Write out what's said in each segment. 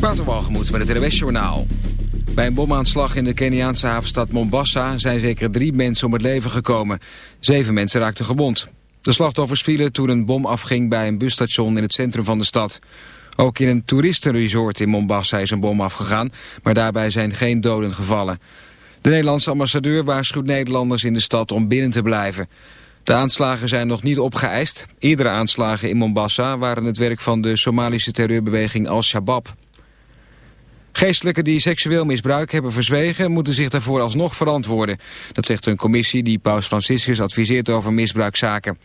Waterwalgemoed met het RWS Journaal. Bij een bomaanslag in de Keniaanse havenstad Mombasa zijn zeker drie mensen om het leven gekomen. Zeven mensen raakten gewond. De slachtoffers vielen toen een bom afging bij een busstation in het centrum van de stad. Ook in een toeristenresort in Mombasa is een bom afgegaan, maar daarbij zijn geen doden gevallen. De Nederlandse ambassadeur waarschuwt Nederlanders in de stad om binnen te blijven. De aanslagen zijn nog niet opgeëist. Eerdere aanslagen in Mombasa waren het werk van de Somalische terreurbeweging Al-Shabaab. Geestelijken die seksueel misbruik hebben verzwegen... moeten zich daarvoor alsnog verantwoorden. Dat zegt een commissie die paus Franciscus adviseert over misbruikzaken.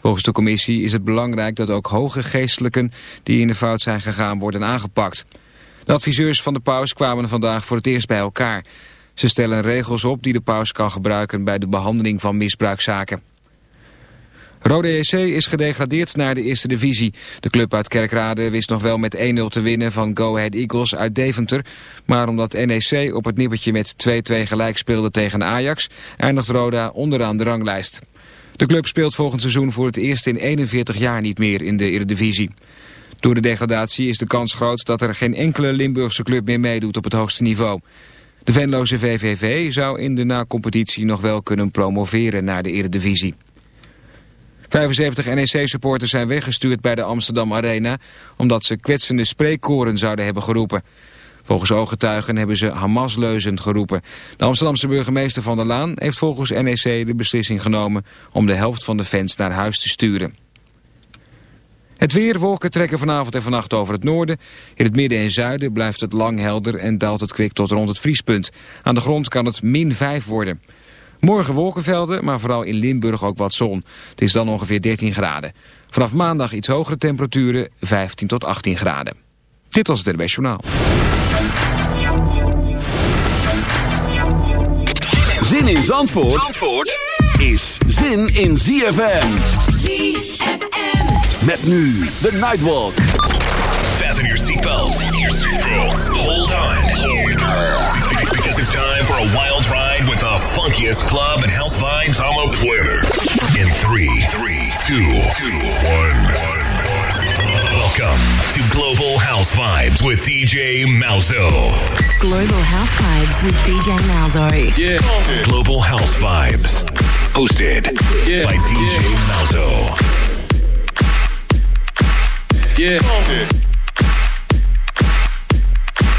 Volgens de commissie is het belangrijk dat ook hoge geestelijken... die in de fout zijn gegaan worden aangepakt. De adviseurs van de paus kwamen vandaag voor het eerst bij elkaar. Ze stellen regels op die de paus kan gebruiken... bij de behandeling van misbruikzaken. Rode EC is gedegradeerd naar de eerste divisie. De club uit Kerkrade wist nog wel met 1-0 te winnen van Go Ahead Eagles uit Deventer. Maar omdat NEC op het nippertje met 2-2 gelijk speelde tegen Ajax... eindigt Roda onderaan de ranglijst. De club speelt volgend seizoen voor het eerst in 41 jaar niet meer in de Eredivisie. Door de degradatie is de kans groot dat er geen enkele Limburgse club meer meedoet op het hoogste niveau. De Venloze VVV zou in de na-competitie nog wel kunnen promoveren naar de Eredivisie. 75 NEC-supporters zijn weggestuurd bij de Amsterdam Arena... omdat ze kwetsende spreekkoren zouden hebben geroepen. Volgens ooggetuigen hebben ze Hamas-leuzen geroepen. De Amsterdamse burgemeester Van der Laan heeft volgens NEC de beslissing genomen... om de helft van de fans naar huis te sturen. Het weer, wolken trekken vanavond en vannacht over het noorden. In het midden en zuiden blijft het lang helder en daalt het kwik tot rond het vriespunt. Aan de grond kan het min 5 worden. Morgen wolkenvelden, maar vooral in Limburg ook wat zon. Het is dan ongeveer 13 graden. Vanaf maandag iets hogere temperaturen, 15 tot 18 graden. Dit was het RBS Journaal. Zin in Zandvoort, Zandvoort is zin in ZFM. ZFM. Met nu de Nightwalk. Fasten your seatbelts. Hold on. Because it's time for a wild ride with the funkiest club and house vibes on the planet. In three, three, two, two, one, one. Welcome to Global House Vibes with DJ Malzo. Global House Vibes with DJ Malzo. Yeah. Global House Vibes. Hosted by DJ Malzo. Yeah. Yeah,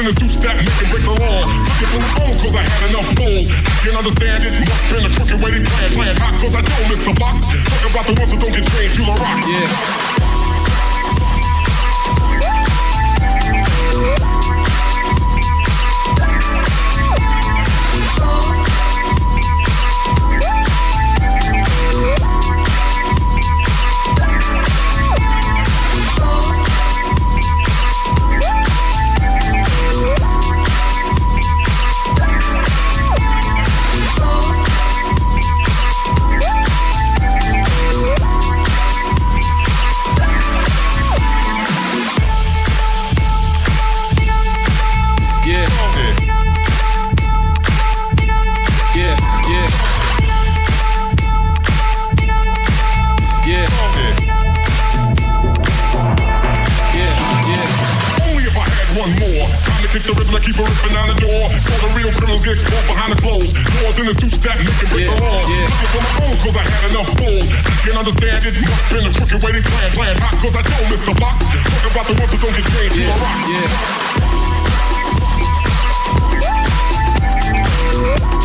in the suits that make break the law. Looking for the phone cause I had enough balls. I can understand it. Must been a crooked way they plan. Playing hot cause I know Mr. Block. Talk about the ones who don't get trained to the rock. Yeah. balls in the suit that you can break yeah, the law. Yeah. Looking for my own cause I had enough fools. I can understand it. Must been a crooked way they plan, plan hot cause I know Mr. Block. Talking about the ones who don't get trained yeah, to a rock. Yeah.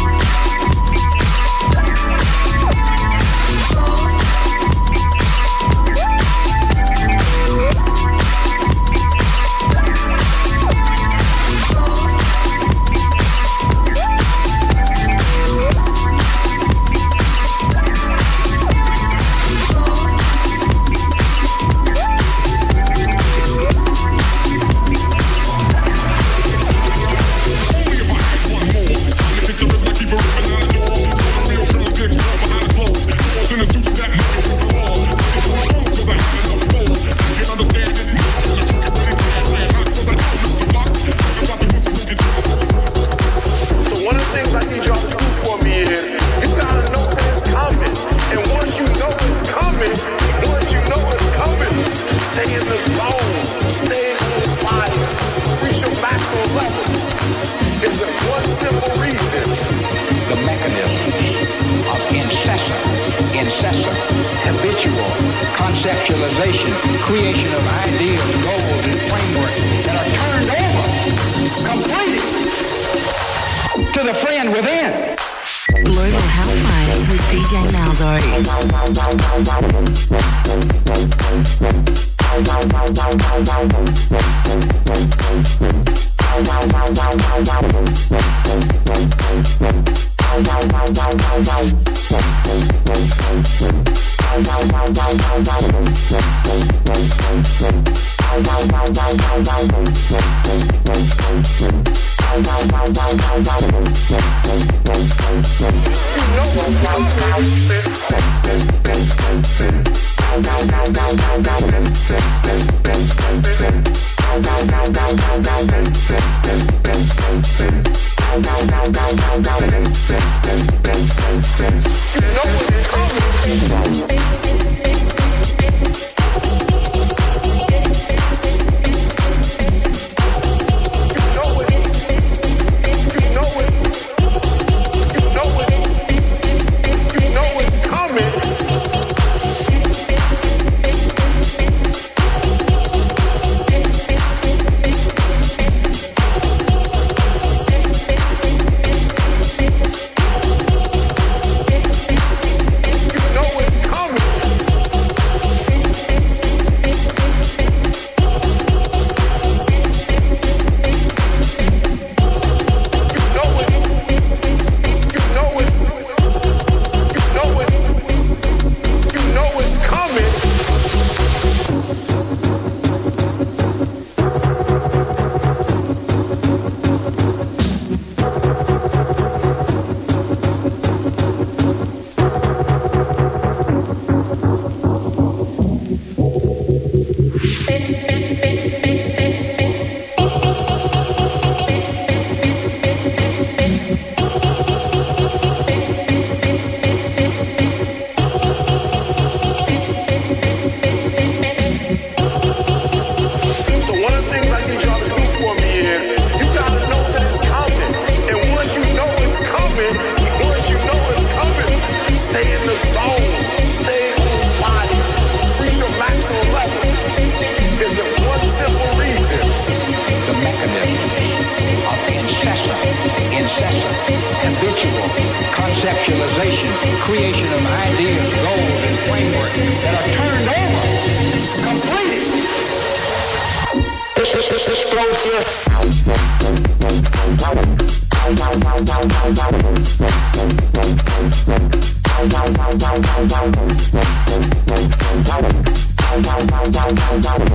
Thank you.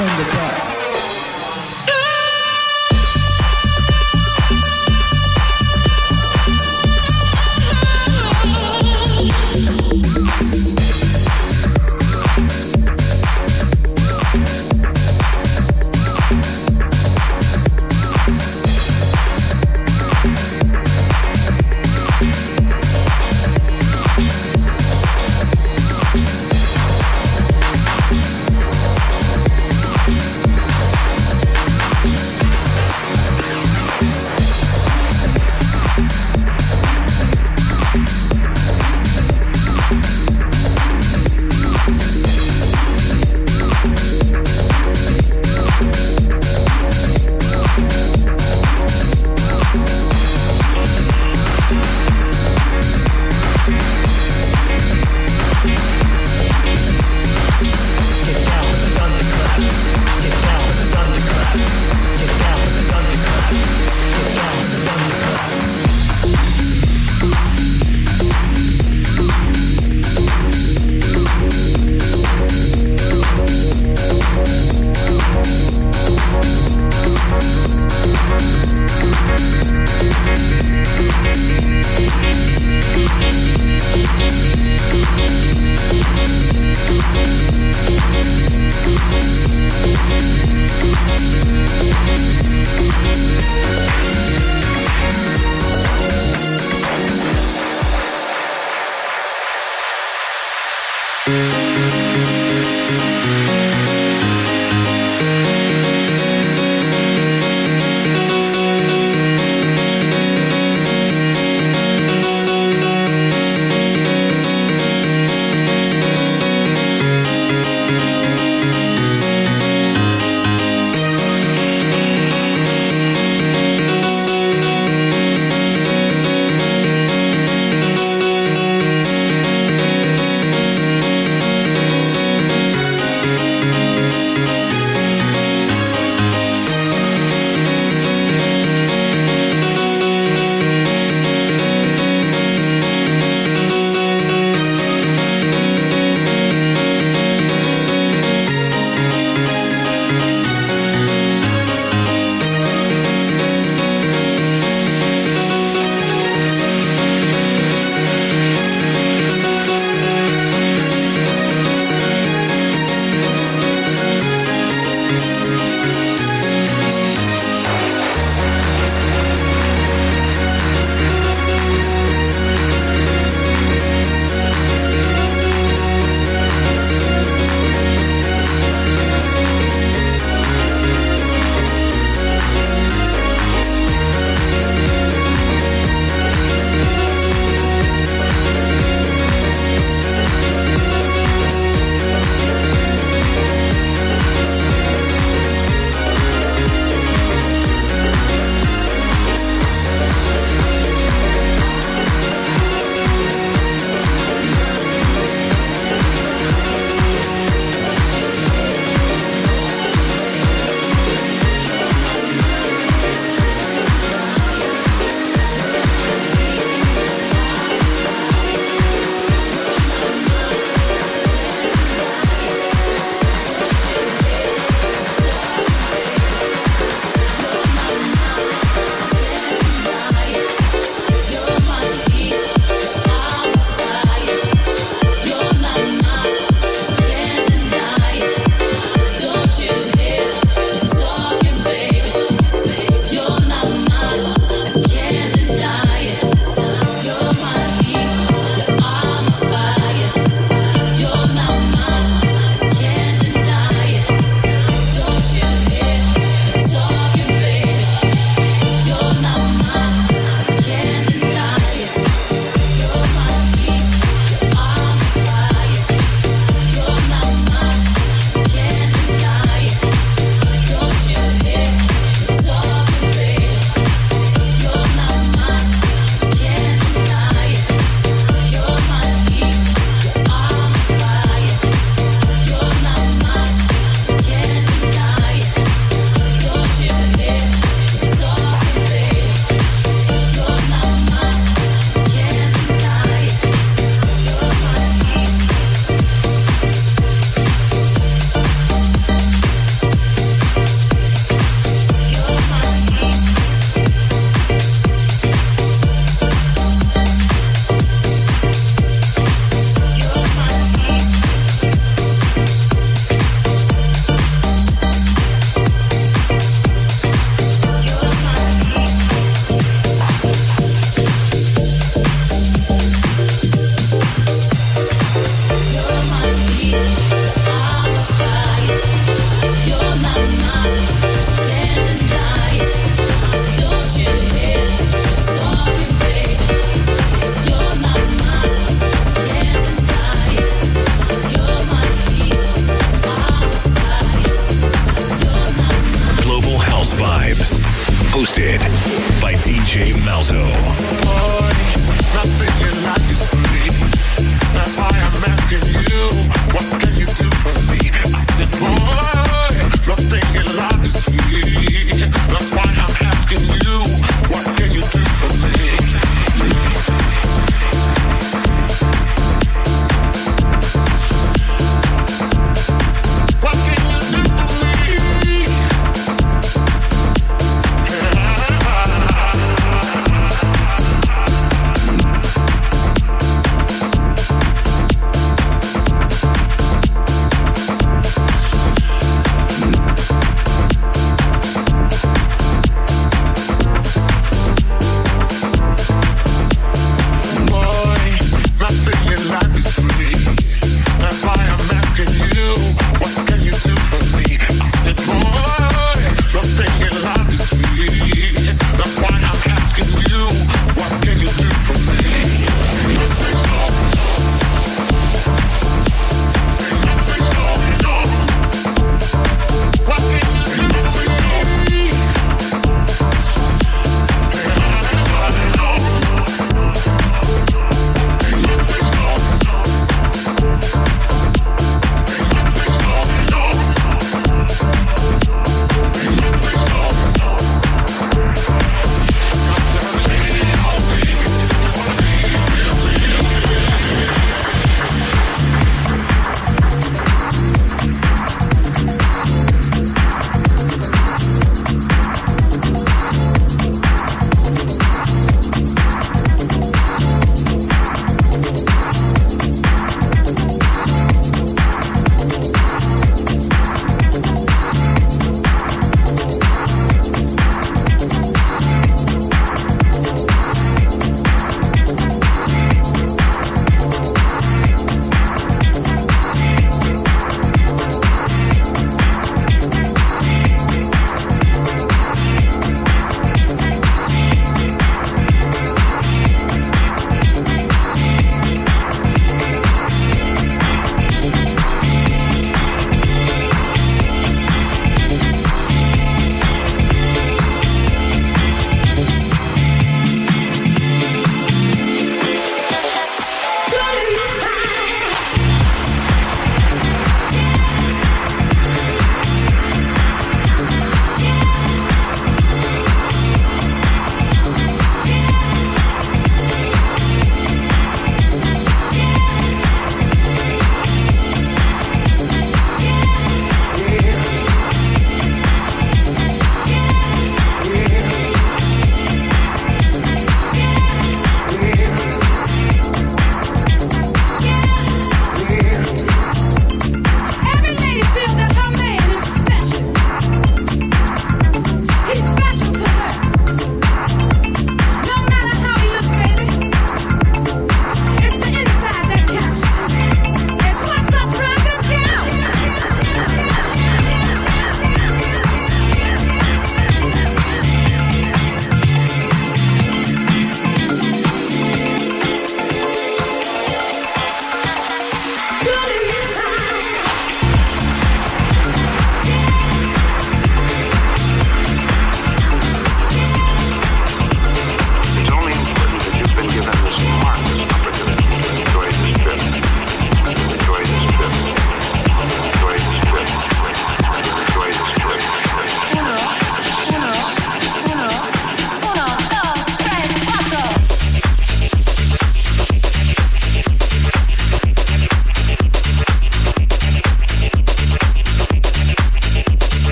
from the top.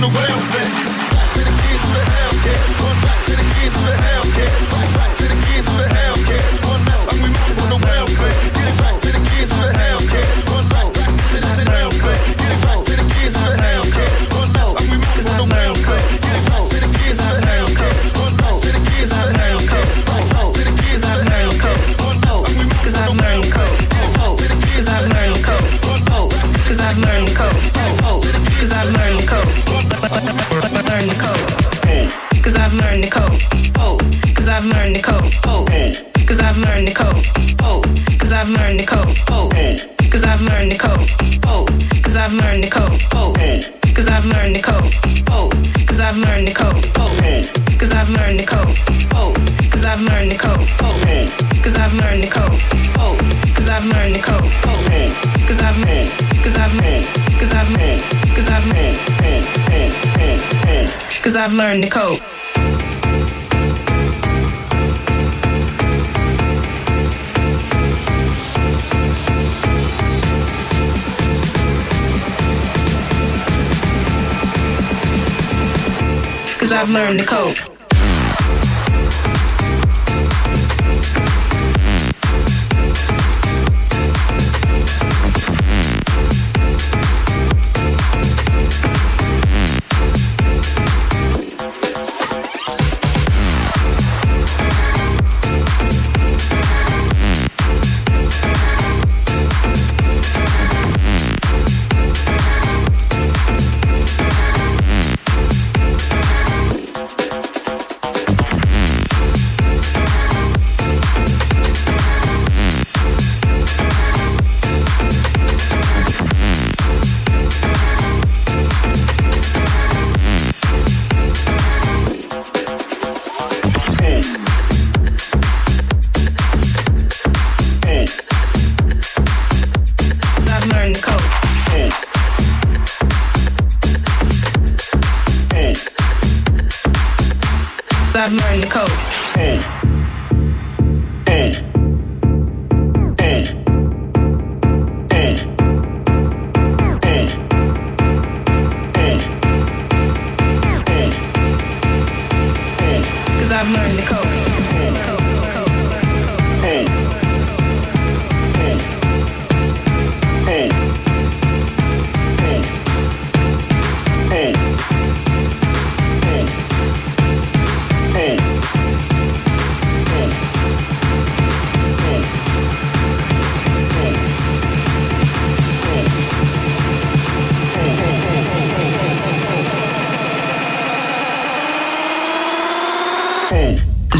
the welfare. Hellcat. Back to the kids with the Hellcat. One mess, I'm we move with the welfare. Get it back to the kids with the Cause I've learned to cope.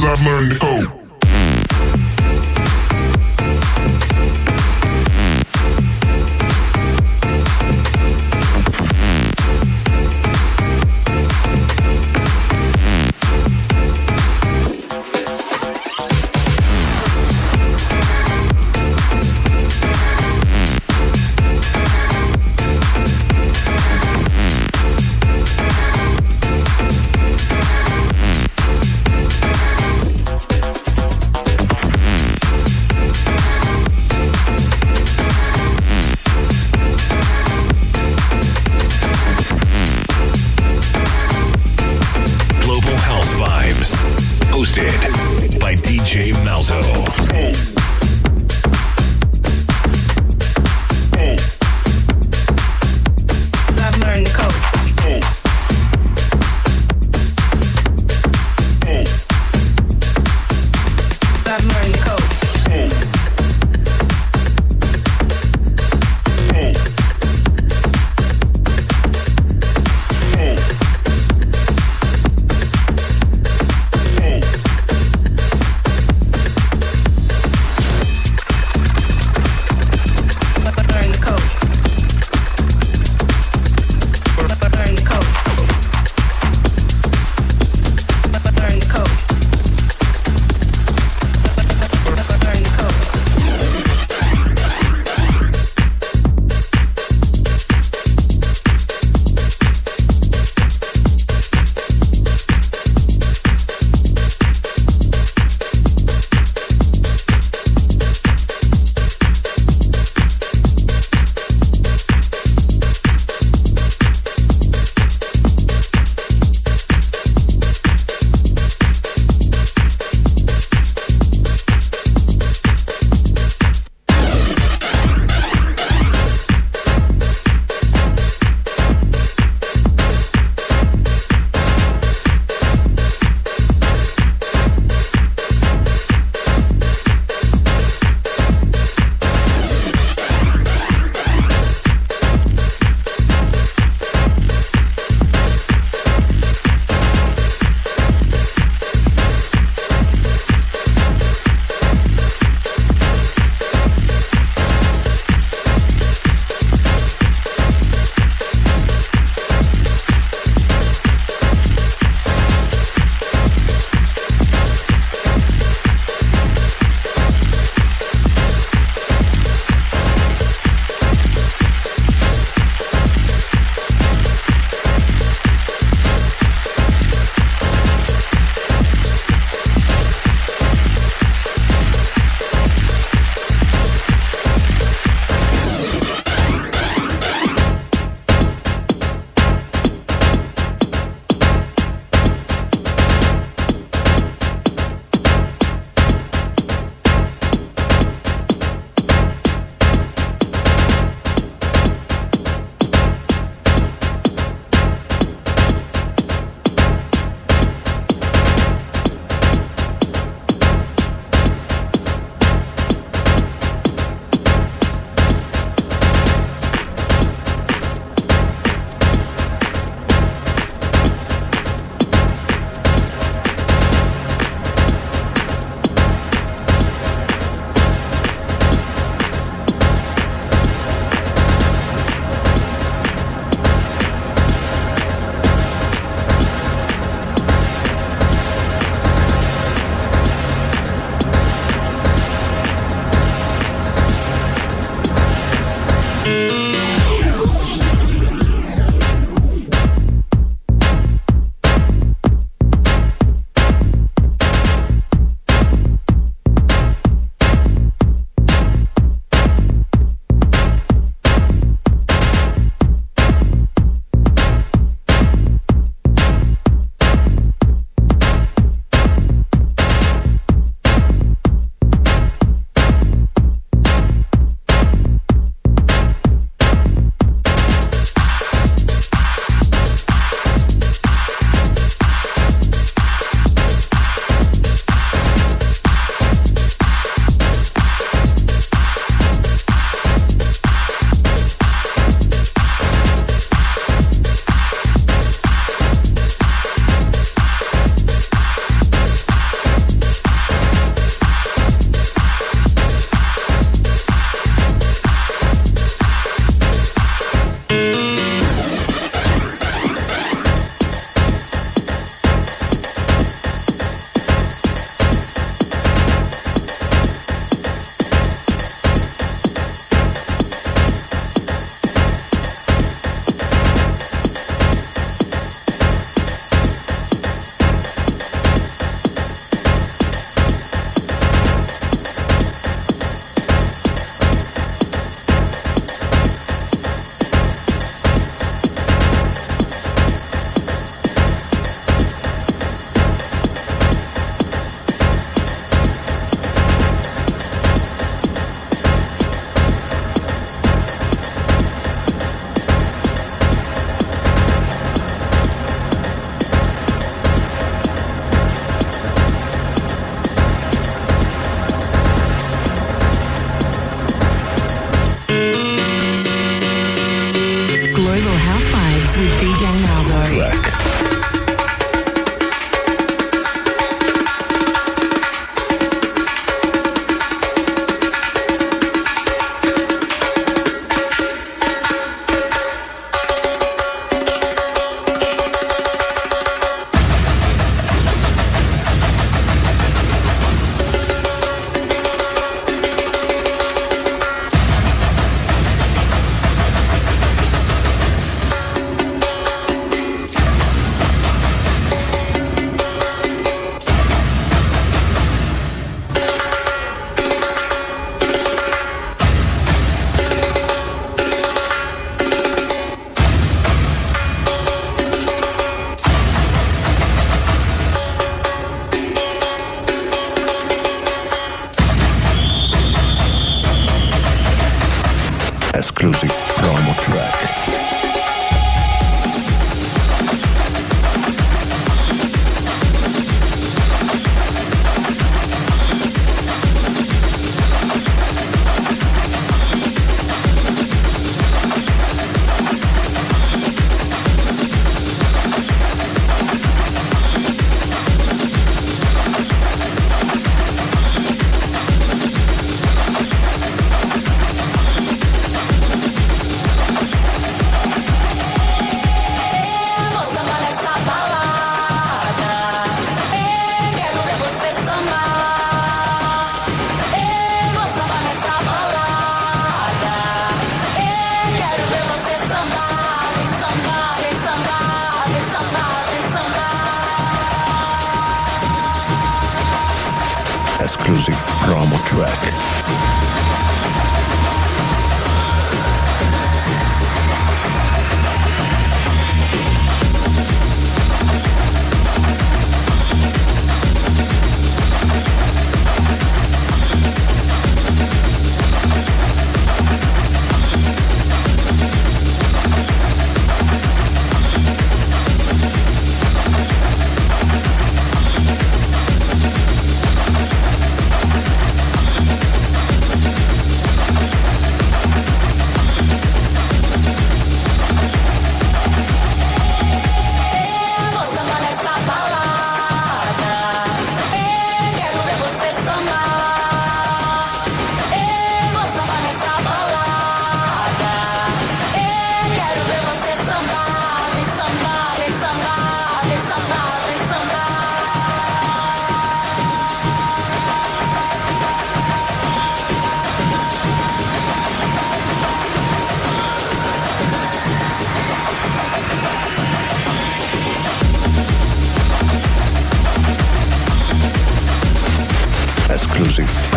I've learned to code.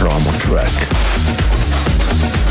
Promo track.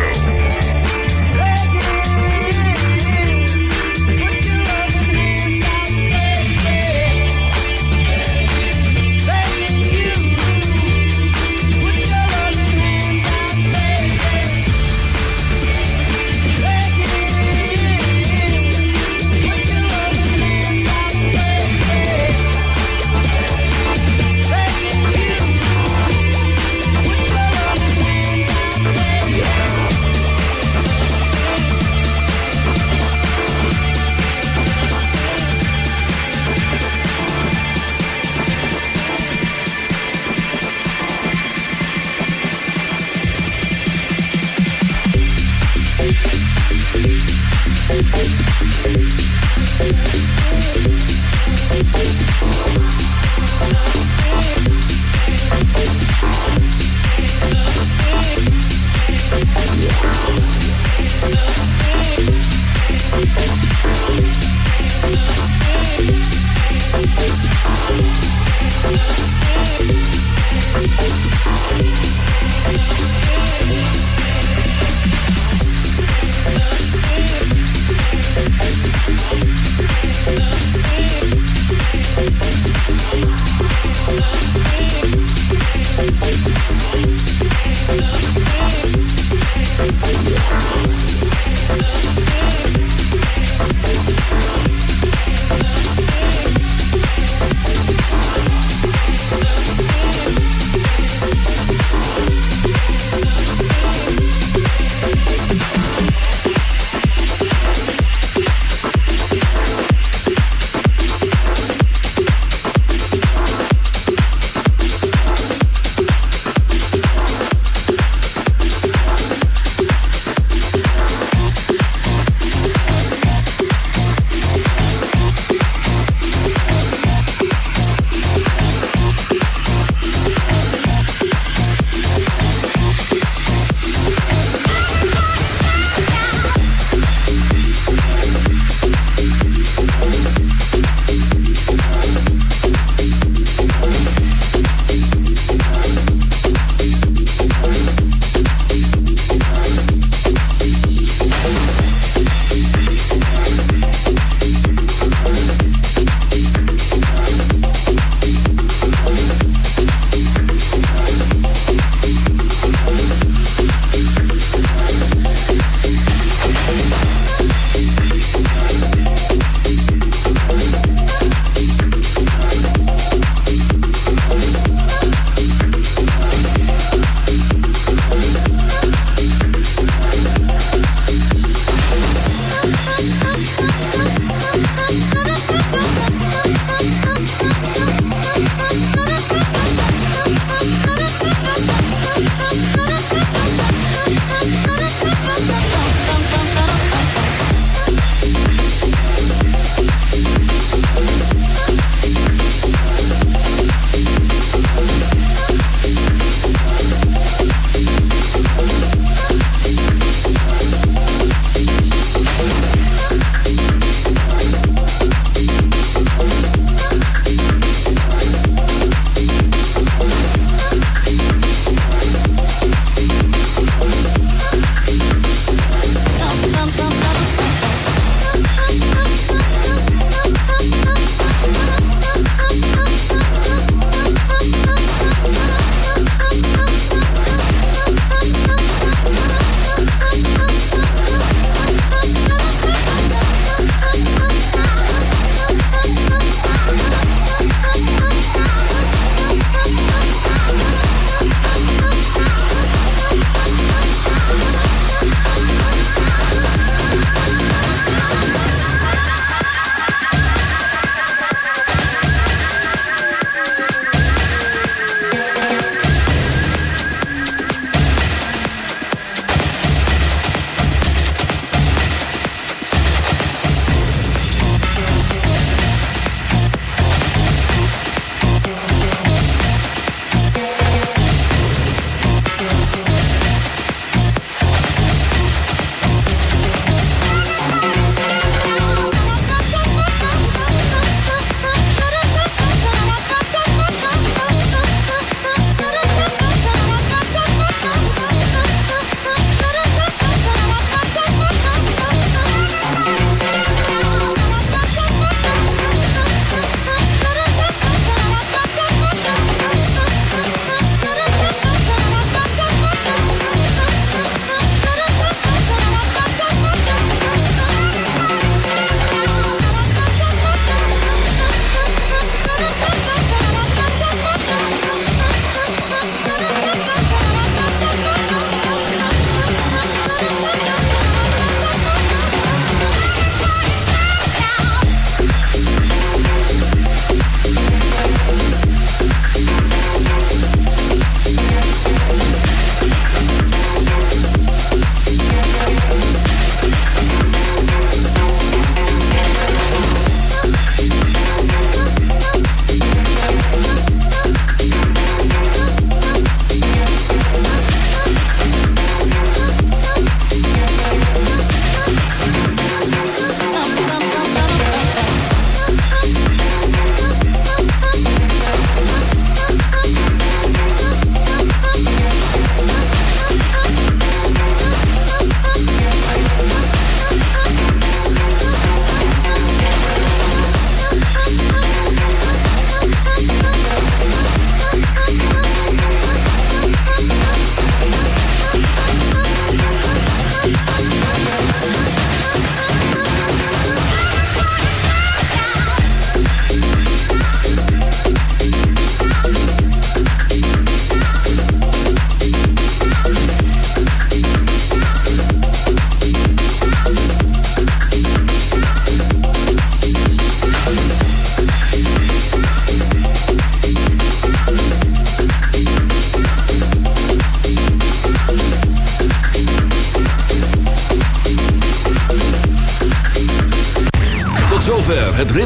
Thank